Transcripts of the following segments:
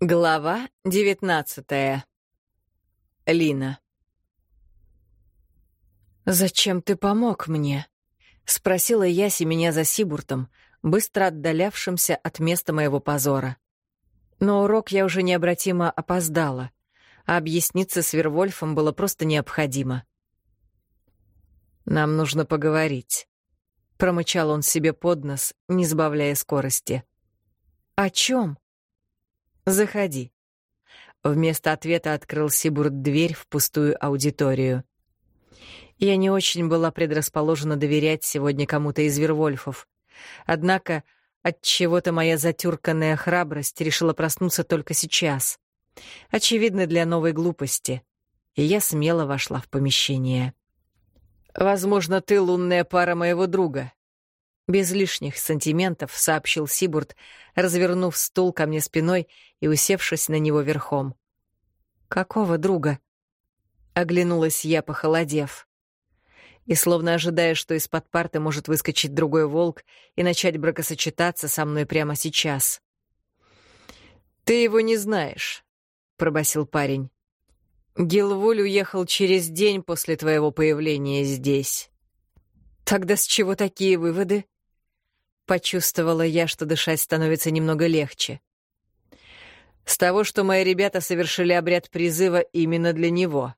Глава девятнадцатая. Лина. «Зачем ты помог мне?» — спросила Яси меня за Сибуртом, быстро отдалявшимся от места моего позора. Но урок я уже необратимо опоздала, а объясниться с Вервольфом было просто необходимо. «Нам нужно поговорить», — промычал он себе под нос, не сбавляя скорости. «О чем?» «Заходи». Вместо ответа открыл Сибурд дверь в пустую аудиторию. Я не очень была предрасположена доверять сегодня кому-то из Вервольфов. Однако от чего то моя затюрканная храбрость решила проснуться только сейчас. Очевидно, для новой глупости. И я смело вошла в помещение. «Возможно, ты лунная пара моего друга», без лишних сантиментов сообщил Сибурд, развернув стул ко мне спиной и усевшись на него верхом. «Какого друга?» Оглянулась я, похолодев. И, словно ожидая, что из-под парты может выскочить другой волк и начать бракосочетаться со мной прямо сейчас. «Ты его не знаешь», — пробасил парень. «Гилвуль уехал через день после твоего появления здесь». «Тогда с чего такие выводы?» Почувствовала я, что дышать становится немного легче. С того, что мои ребята совершили обряд призыва именно для него.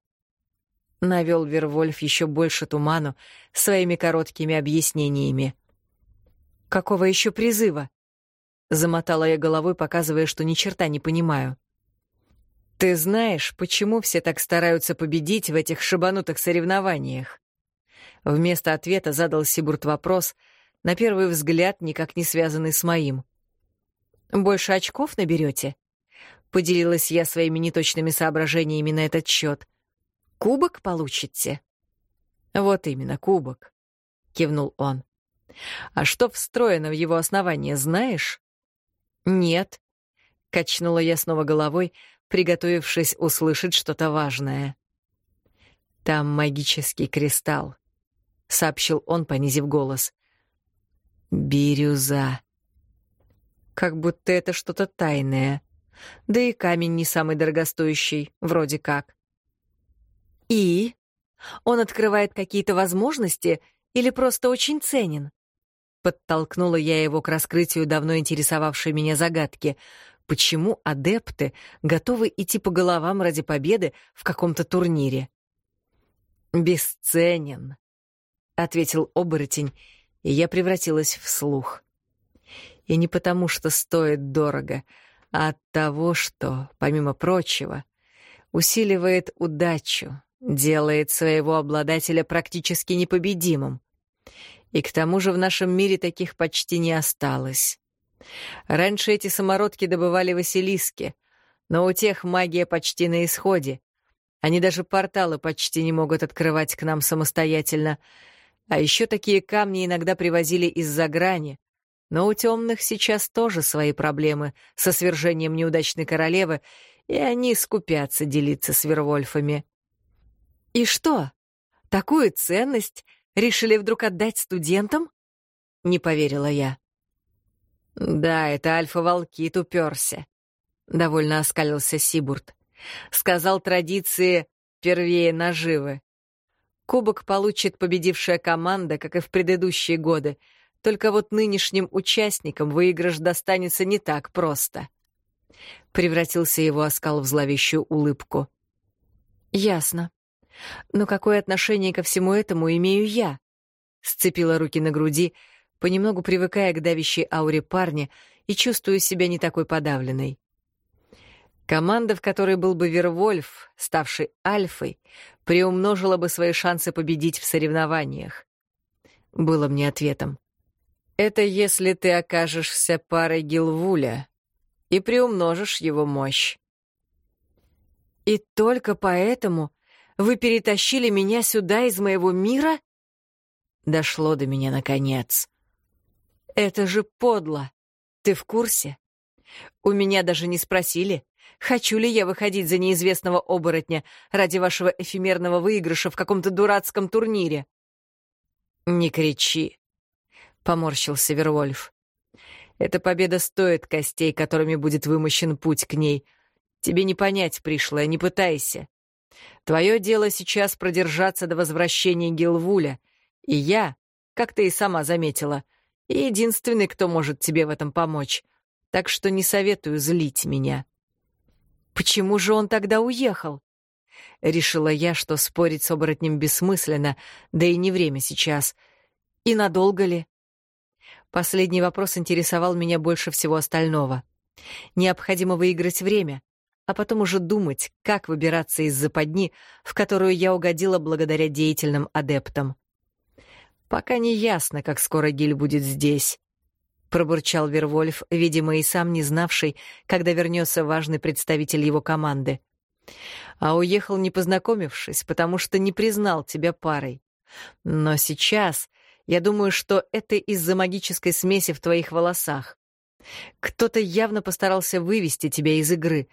Навел Вервольф еще больше туману своими короткими объяснениями. «Какого еще призыва?» Замотала я головой, показывая, что ни черта не понимаю. «Ты знаешь, почему все так стараются победить в этих шибанутых соревнованиях?» Вместо ответа задал Сибурт вопрос — на первый взгляд никак не связанный с моим. «Больше очков наберете?» — поделилась я своими неточными соображениями на этот счет. «Кубок получите?» «Вот именно, кубок», — кивнул он. «А что встроено в его основание, знаешь?» «Нет», — качнула я снова головой, приготовившись услышать что-то важное. «Там магический кристалл», — сообщил он, понизив голос. Бирюза. Как будто это что-то тайное. Да и камень не самый дорогостоящий, вроде как. И? Он открывает какие-то возможности или просто очень ценен? Подтолкнула я его к раскрытию давно интересовавшей меня загадки. Почему адепты готовы идти по головам ради победы в каком-то турнире? «Бесценен», — ответил оборотень и я превратилась в слух. И не потому, что стоит дорого, а от того, что, помимо прочего, усиливает удачу, делает своего обладателя практически непобедимым. И к тому же в нашем мире таких почти не осталось. Раньше эти самородки добывали Василиски, но у тех магия почти на исходе. Они даже порталы почти не могут открывать к нам самостоятельно — а еще такие камни иногда привозили из-за грани. Но у темных сейчас тоже свои проблемы со свержением неудачной королевы, и они скупятся делиться с Вервольфами. «И что? Такую ценность решили вдруг отдать студентам?» — не поверила я. «Да, это Альфа-Волкит уперся», — довольно оскалился Сибурт. «Сказал традиции первее наживы. Кубок получит победившая команда, как и в предыдущие годы, только вот нынешним участникам выигрыш достанется не так просто. Превратился его оскал в зловещую улыбку. «Ясно. Но какое отношение ко всему этому имею я?» Сцепила руки на груди, понемногу привыкая к давящей ауре парня и чувствую себя не такой подавленной. Команда, в которой был бы Вервольф, ставший Альфой, приумножила бы свои шансы победить в соревнованиях. Было мне ответом. Это если ты окажешься парой Гилвуля и приумножишь его мощь. И только поэтому вы перетащили меня сюда из моего мира? Дошло до меня наконец. Это же подло. Ты в курсе? У меня даже не спросили, Хочу ли я выходить за неизвестного оборотня ради вашего эфемерного выигрыша в каком-то дурацком турнире?» «Не кричи», — поморщился Вервольф. Эта победа стоит костей, которыми будет вымощен путь к ней. Тебе не понять пришлое, не пытайся. Твое дело сейчас продержаться до возвращения Гилвуля, и я, как ты и сама заметила, единственный, кто может тебе в этом помочь, так что не советую злить меня». «Почему же он тогда уехал?» Решила я, что спорить с оборотнем бессмысленно, да и не время сейчас. И надолго ли? Последний вопрос интересовал меня больше всего остального. Необходимо выиграть время, а потом уже думать, как выбираться из западни, в которую я угодила благодаря деятельным адептам. Пока не ясно, как скоро Гиль будет здесь. Пробурчал Вервольф, видимо, и сам не знавший, когда вернется важный представитель его команды. А уехал не познакомившись, потому что не признал тебя парой. Но сейчас я думаю, что это из-за магической смеси в твоих волосах. Кто-то явно постарался вывести тебя из игры.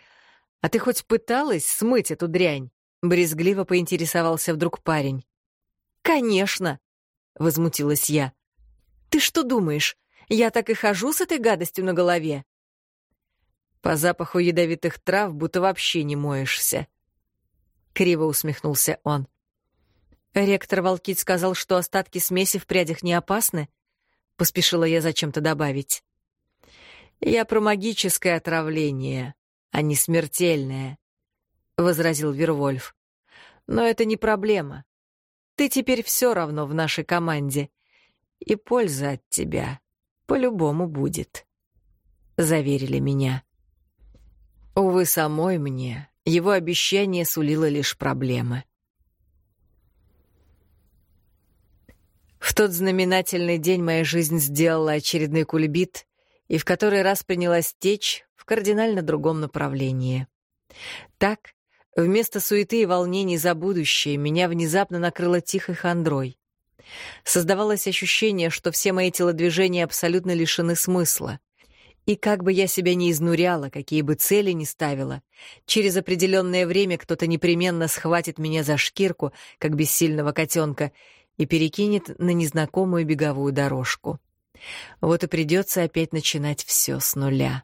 А ты хоть пыталась смыть эту дрянь? Брезгливо поинтересовался вдруг парень. «Конечно!» — возмутилась я. «Ты что думаешь, я так и хожу с этой гадостью на голове?» По запаху ядовитых трав будто вообще не моешься. Криво усмехнулся он. Ректор Волкит сказал, что остатки смеси в прядях не опасны. Поспешила я зачем-то добавить. Я про магическое отравление, а не смертельное, возразил Вервольф. Но это не проблема. Ты теперь все равно в нашей команде, и польза от тебя по-любому будет, заверили меня. Увы, самой мне его обещание сулило лишь проблемы. В тот знаменательный день моя жизнь сделала очередной кульбит и в который раз принялась течь в кардинально другом направлении. Так, вместо суеты и волнений за будущее, меня внезапно накрыло тихой хандрой. Создавалось ощущение, что все мои телодвижения абсолютно лишены смысла. И как бы я себя ни изнуряла, какие бы цели ни ставила, через определенное время кто-то непременно схватит меня за шкирку, как бессильного котенка, и перекинет на незнакомую беговую дорожку. Вот и придется опять начинать все с нуля.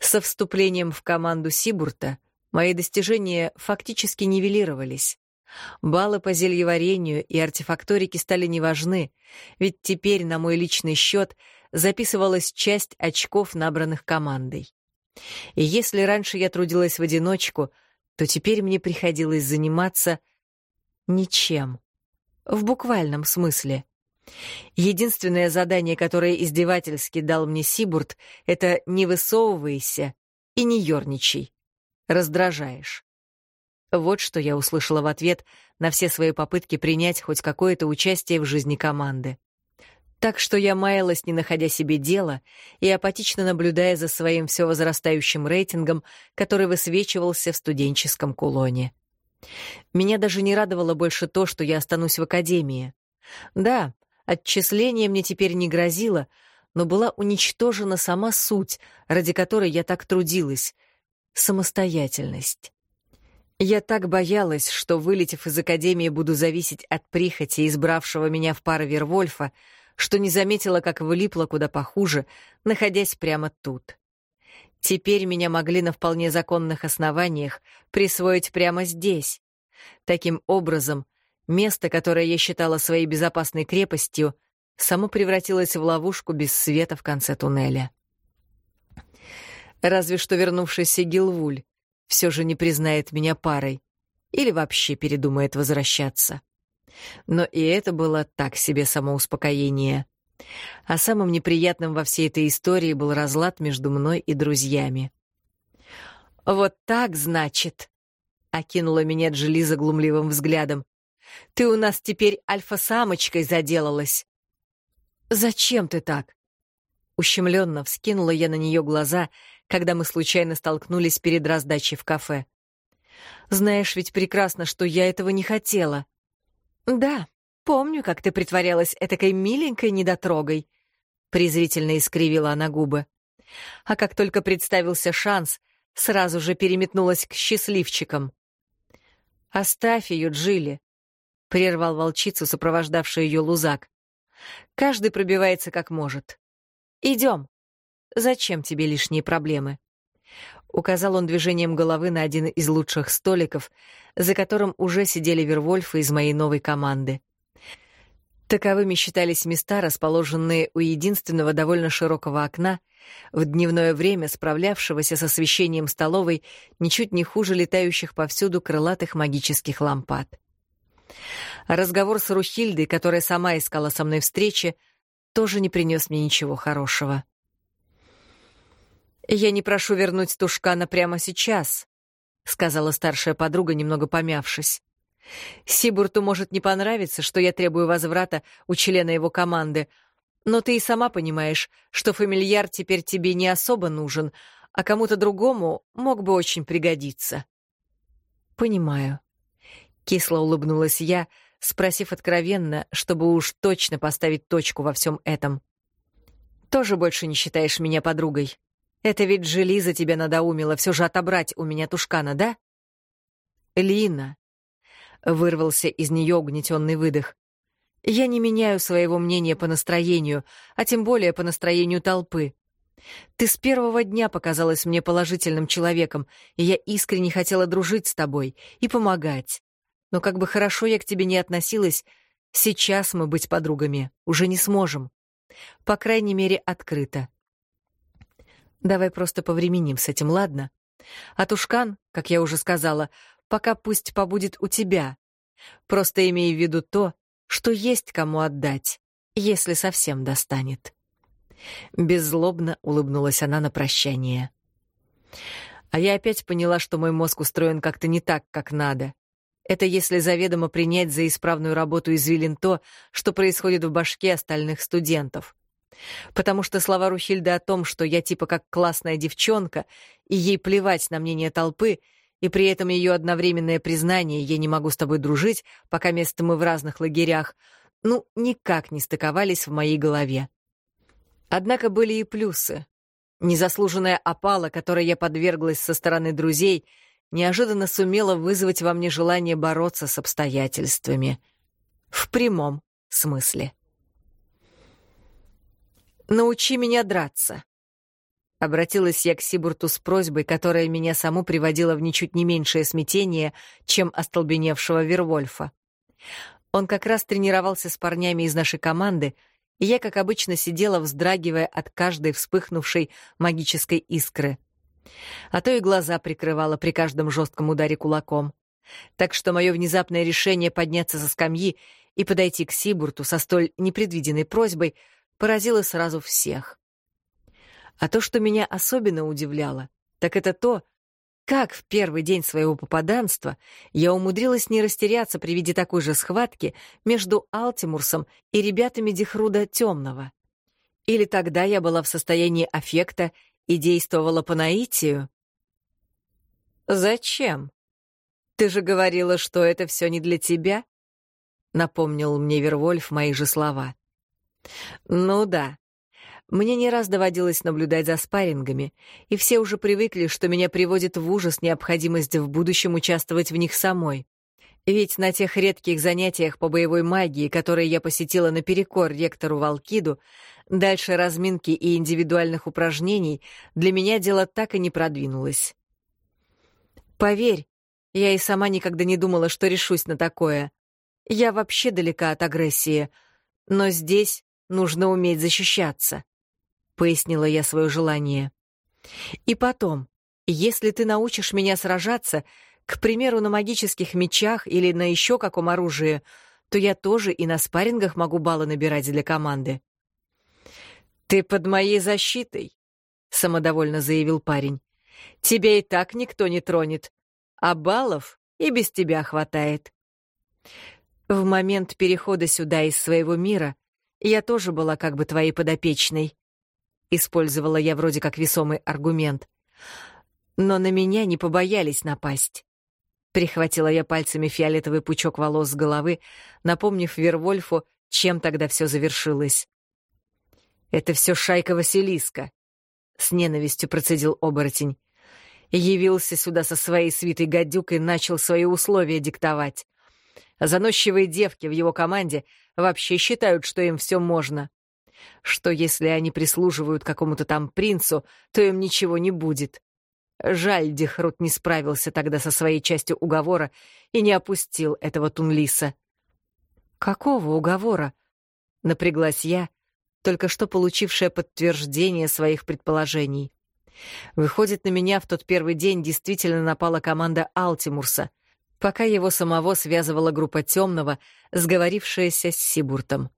Со вступлением в команду Сибурта мои достижения фактически нивелировались. Баллы по зельеварению и артефакторике стали неважны, ведь теперь на мой личный счет записывалась часть очков, набранных командой. И если раньше я трудилась в одиночку, то теперь мне приходилось заниматься ничем. В буквальном смысле. Единственное задание, которое издевательски дал мне Сибурт, это «не высовывайся и не ерничай. Раздражаешь». Вот что я услышала в ответ на все свои попытки принять хоть какое-то участие в жизни команды. Так что я маялась, не находя себе дела, и апатично наблюдая за своим все возрастающим рейтингом, который высвечивался в студенческом кулоне. Меня даже не радовало больше то, что я останусь в академии. Да, отчисление мне теперь не грозило, но была уничтожена сама суть, ради которой я так трудилась — самостоятельность. Я так боялась, что, вылетев из академии, буду зависеть от прихоти избравшего меня в пары Вервольфа, что не заметила, как влипла куда похуже, находясь прямо тут. Теперь меня могли на вполне законных основаниях присвоить прямо здесь. Таким образом, место, которое я считала своей безопасной крепостью, само превратилось в ловушку без света в конце туннеля. Разве что вернувшийся Гилвуль все же не признает меня парой или вообще передумает возвращаться. Но и это было так себе самоуспокоение. А самым неприятным во всей этой истории был разлад между мной и друзьями. «Вот так, значит?» — окинула меня Джили заглумливым взглядом. «Ты у нас теперь альфа-самочкой заделалась». «Зачем ты так?» Ущемленно вскинула я на нее глаза, когда мы случайно столкнулись перед раздачей в кафе. «Знаешь ведь прекрасно, что я этого не хотела». «Да, помню, как ты притворялась этакой миленькой недотрогой», — презрительно искривила она губы. А как только представился шанс, сразу же переметнулась к счастливчикам. «Оставь ее, Джилли», — прервал волчицу, сопровождавший ее лузак. «Каждый пробивается как может. Идем, зачем тебе лишние проблемы?» Указал он движением головы на один из лучших столиков, за которым уже сидели Вервольфы из моей новой команды. Таковыми считались места, расположенные у единственного довольно широкого окна, в дневное время справлявшегося с освещением столовой ничуть не хуже летающих повсюду крылатых магических лампад. разговор с Рухильдой, которая сама искала со мной встречи, тоже не принес мне ничего хорошего. «Я не прошу вернуть Тушкана прямо сейчас», — сказала старшая подруга, немного помявшись. «Сибурту может не понравиться, что я требую возврата у члена его команды, но ты и сама понимаешь, что фамильяр теперь тебе не особо нужен, а кому-то другому мог бы очень пригодиться». «Понимаю», — кисло улыбнулась я, спросив откровенно, чтобы уж точно поставить точку во всем этом. «Тоже больше не считаешь меня подругой?» Это ведь Желиза тебя надоумила все же отобрать у меня Тушкана, да? Лина. Вырвался из нее угнетенный выдох. Я не меняю своего мнения по настроению, а тем более по настроению толпы. Ты с первого дня показалась мне положительным человеком, и я искренне хотела дружить с тобой и помогать. Но как бы хорошо я к тебе не относилась, сейчас мы быть подругами уже не сможем. По крайней мере, открыто. Давай просто повременим с этим, ладно? А Тушкан, как я уже сказала, пока пусть побудет у тебя. Просто имей в виду то, что есть кому отдать, если совсем достанет. Беззлобно улыбнулась она на прощание. А я опять поняла, что мой мозг устроен как-то не так, как надо. Это если заведомо принять за исправную работу извилин то, что происходит в башке остальных студентов. Потому что слова Рухильды о том, что я типа как классная девчонка, и ей плевать на мнение толпы, и при этом ее одновременное признание «я не могу с тобой дружить, пока место мы в разных лагерях», ну, никак не стыковались в моей голове. Однако были и плюсы. Незаслуженная опала, которой я подверглась со стороны друзей, неожиданно сумела вызвать во мне желание бороться с обстоятельствами. В прямом смысле. Научи меня драться. Обратилась я к Сибурту с просьбой, которая меня саму приводила в ничуть не меньшее смятение, чем остолбеневшего Вервольфа. Он как раз тренировался с парнями из нашей команды, и я, как обычно, сидела, вздрагивая от каждой вспыхнувшей магической искры. А то и глаза прикрывала при каждом жестком ударе кулаком. Так что мое внезапное решение подняться со скамьи и подойти к Сибурту со столь непредвиденной просьбой — поразило сразу всех. А то, что меня особенно удивляло, так это то, как в первый день своего попаданства я умудрилась не растеряться при виде такой же схватки между Алтимурсом и ребятами Дихруда Темного. Или тогда я была в состоянии аффекта и действовала по наитию? «Зачем? Ты же говорила, что это все не для тебя?» — напомнил мне Вервольф мои же слова. Ну да. Мне не раз доводилось наблюдать за спаррингами, и все уже привыкли, что меня приводит в ужас необходимость в будущем участвовать в них самой. Ведь на тех редких занятиях по боевой магии, которые я посетила наперекор ректору Валкиду, дальше разминки и индивидуальных упражнений для меня дело так и не продвинулось. Поверь, я и сама никогда не думала, что решусь на такое. Я вообще далека от агрессии, но здесь нужно уметь защищаться», — пояснила я свое желание. «И потом, если ты научишь меня сражаться, к примеру, на магических мечах или на еще каком оружии, то я тоже и на спаррингах могу баллы набирать для команды». «Ты под моей защитой», — самодовольно заявил парень. «Тебя и так никто не тронет, а баллов и без тебя хватает». В момент перехода сюда из своего мира я тоже была как бы твоей подопечной. Использовала я вроде как весомый аргумент. Но на меня не побоялись напасть. Прихватила я пальцами фиолетовый пучок волос с головы, напомнив Вервольфу, чем тогда все завершилось. «Это все шайка Василиска», — с ненавистью процедил оборотень. Явился сюда со своей свитой гадюкой и начал свои условия диктовать. Заносчивые девки в его команде вообще считают, что им все можно. Что если они прислуживают какому-то там принцу, то им ничего не будет. Жаль, Дихрут не справился тогда со своей частью уговора и не опустил этого Тунлиса. «Какого уговора?» — напряглась я, только что получившая подтверждение своих предположений. Выходит, на меня в тот первый день действительно напала команда Алтимурса, пока его самого связывала группа темного, сговорившаяся с Сибуртом.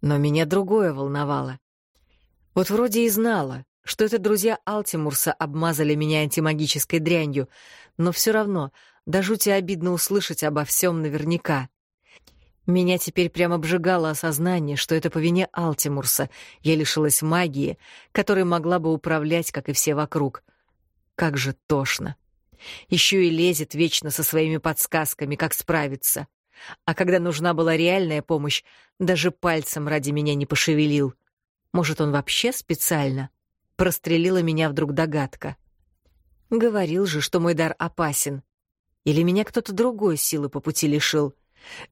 Но меня другое волновало. Вот вроде и знала, что это друзья Алтимурса обмазали меня антимагической дрянью, но все равно до жути обидно услышать обо всем наверняка. Меня теперь прямо обжигало осознание, что это по вине Алтимурса я лишилась магии, которой могла бы управлять, как и все вокруг. Как же тошно. Еще и лезет вечно со своими подсказками, как справиться. А когда нужна была реальная помощь, даже пальцем ради меня не пошевелил. Может, он вообще специально? Прострелила меня вдруг догадка. Говорил же, что мой дар опасен. Или меня кто-то другой силы по пути лишил.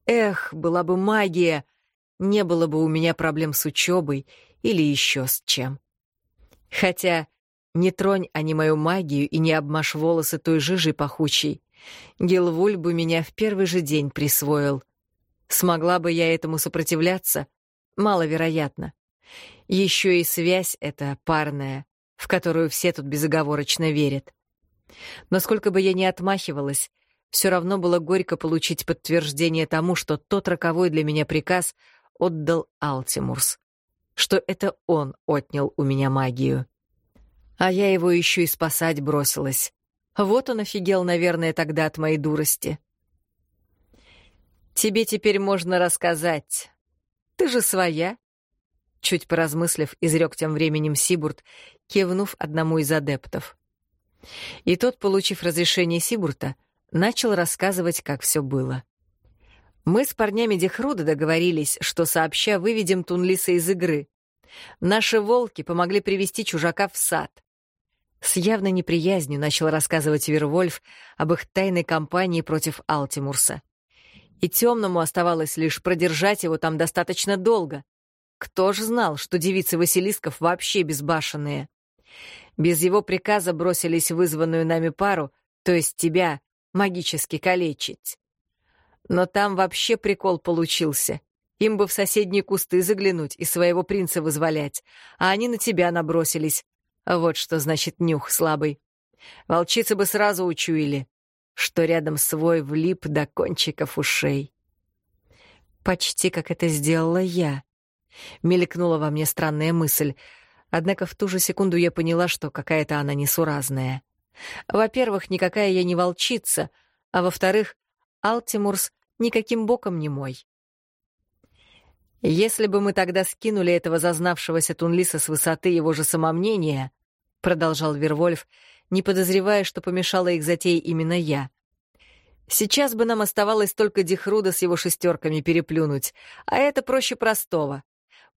Эх, была бы магия, не было бы у меня проблем с учебой или еще с чем. Хотя не тронь они мою магию и не обмажь волосы той жижей пахучей. Гилвуль бы меня в первый же день присвоил. Смогла бы я этому сопротивляться? Маловероятно. Еще и связь эта парная, в которую все тут безоговорочно верят. Но сколько бы я ни отмахивалась, все равно было горько получить подтверждение тому, что тот роковой для меня приказ отдал Алтимурс, что это он отнял у меня магию. А я его еще и спасать бросилась. Вот он офигел, наверное, тогда от моей дурости. «Тебе теперь можно рассказать. Ты же своя», — чуть поразмыслив, изрек тем временем Сибурт, кивнув одному из адептов. И тот, получив разрешение Сибурта, — начал рассказывать, как все было. Мы с парнями Дехруда договорились, что сообща выведем Тунлиса из игры. Наши волки помогли привести чужака в сад. С явной неприязнью начал рассказывать Вервольф об их тайной кампании против Алтимурса. И темному оставалось лишь продержать его там достаточно долго. Кто ж знал, что девицы Василисков вообще безбашенные? Без его приказа бросились вызванную нами пару, то есть тебя, магически калечить. Но там вообще прикол получился. Им бы в соседние кусты заглянуть и своего принца вызволять, а они на тебя набросились. Вот что значит нюх слабый. Волчицы бы сразу учуяли, что рядом свой влип до кончиков ушей. Почти как это сделала я. Мелькнула во мне странная мысль, однако в ту же секунду я поняла, что какая-то она несуразная. Во-первых, никакая я не волчица, а во-вторых, Алтимурс никаким боком не мой. Если бы мы тогда скинули этого зазнавшегося Тунлиса с высоты его же самомнения, продолжал Вервольф, не подозревая, что помешала их затее именно я. Сейчас бы нам оставалось только Дихруда с его шестерками переплюнуть, а это проще простого.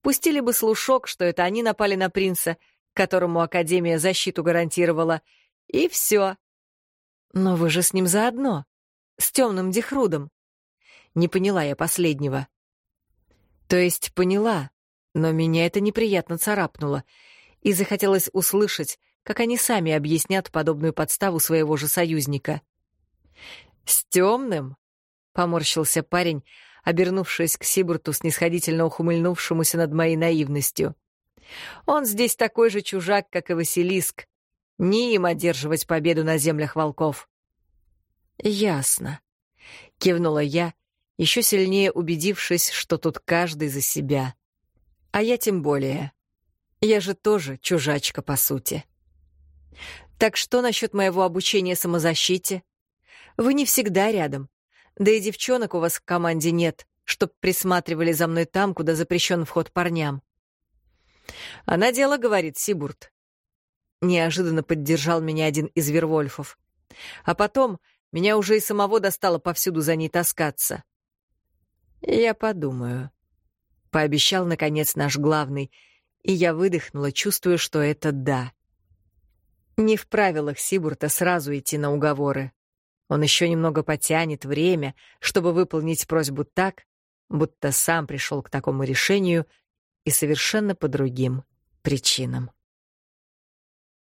Пустили бы слушок, что это они напали на принца, которому Академия защиту гарантировала, и все. Но вы же с ним заодно. С темным Дихрудом. Не поняла я последнего. То есть поняла, но меня это неприятно царапнуло, и захотелось услышать, как они сами объяснят подобную подставу своего же союзника. «С темным?» — поморщился парень, обернувшись к Сибурту, снисходительно ухмыльнувшемуся над моей наивностью. «Он здесь такой же чужак, как и Василиск, не им одерживать победу на землях волков. Ясно. Кивнула я, еще сильнее убедившись, что тут каждый за себя. А я тем более. Я же тоже чужачка, по сути. Так что насчет моего обучения самозащите? Вы не всегда рядом. Да и девчонок у вас в команде нет, чтоб присматривали за мной там, куда запрещен вход парням. Она дело говорит, Сибурт. Неожиданно поддержал меня один из Вервольфов. А потом меня уже и самого достало повсюду за ней таскаться. «Я подумаю», — пообещал, наконец, наш главный, и я выдохнула, чувствуя, что это «да». Не в правилах Сибурта сразу идти на уговоры. Он еще немного потянет время, чтобы выполнить просьбу так, будто сам пришел к такому решению и совершенно по другим причинам.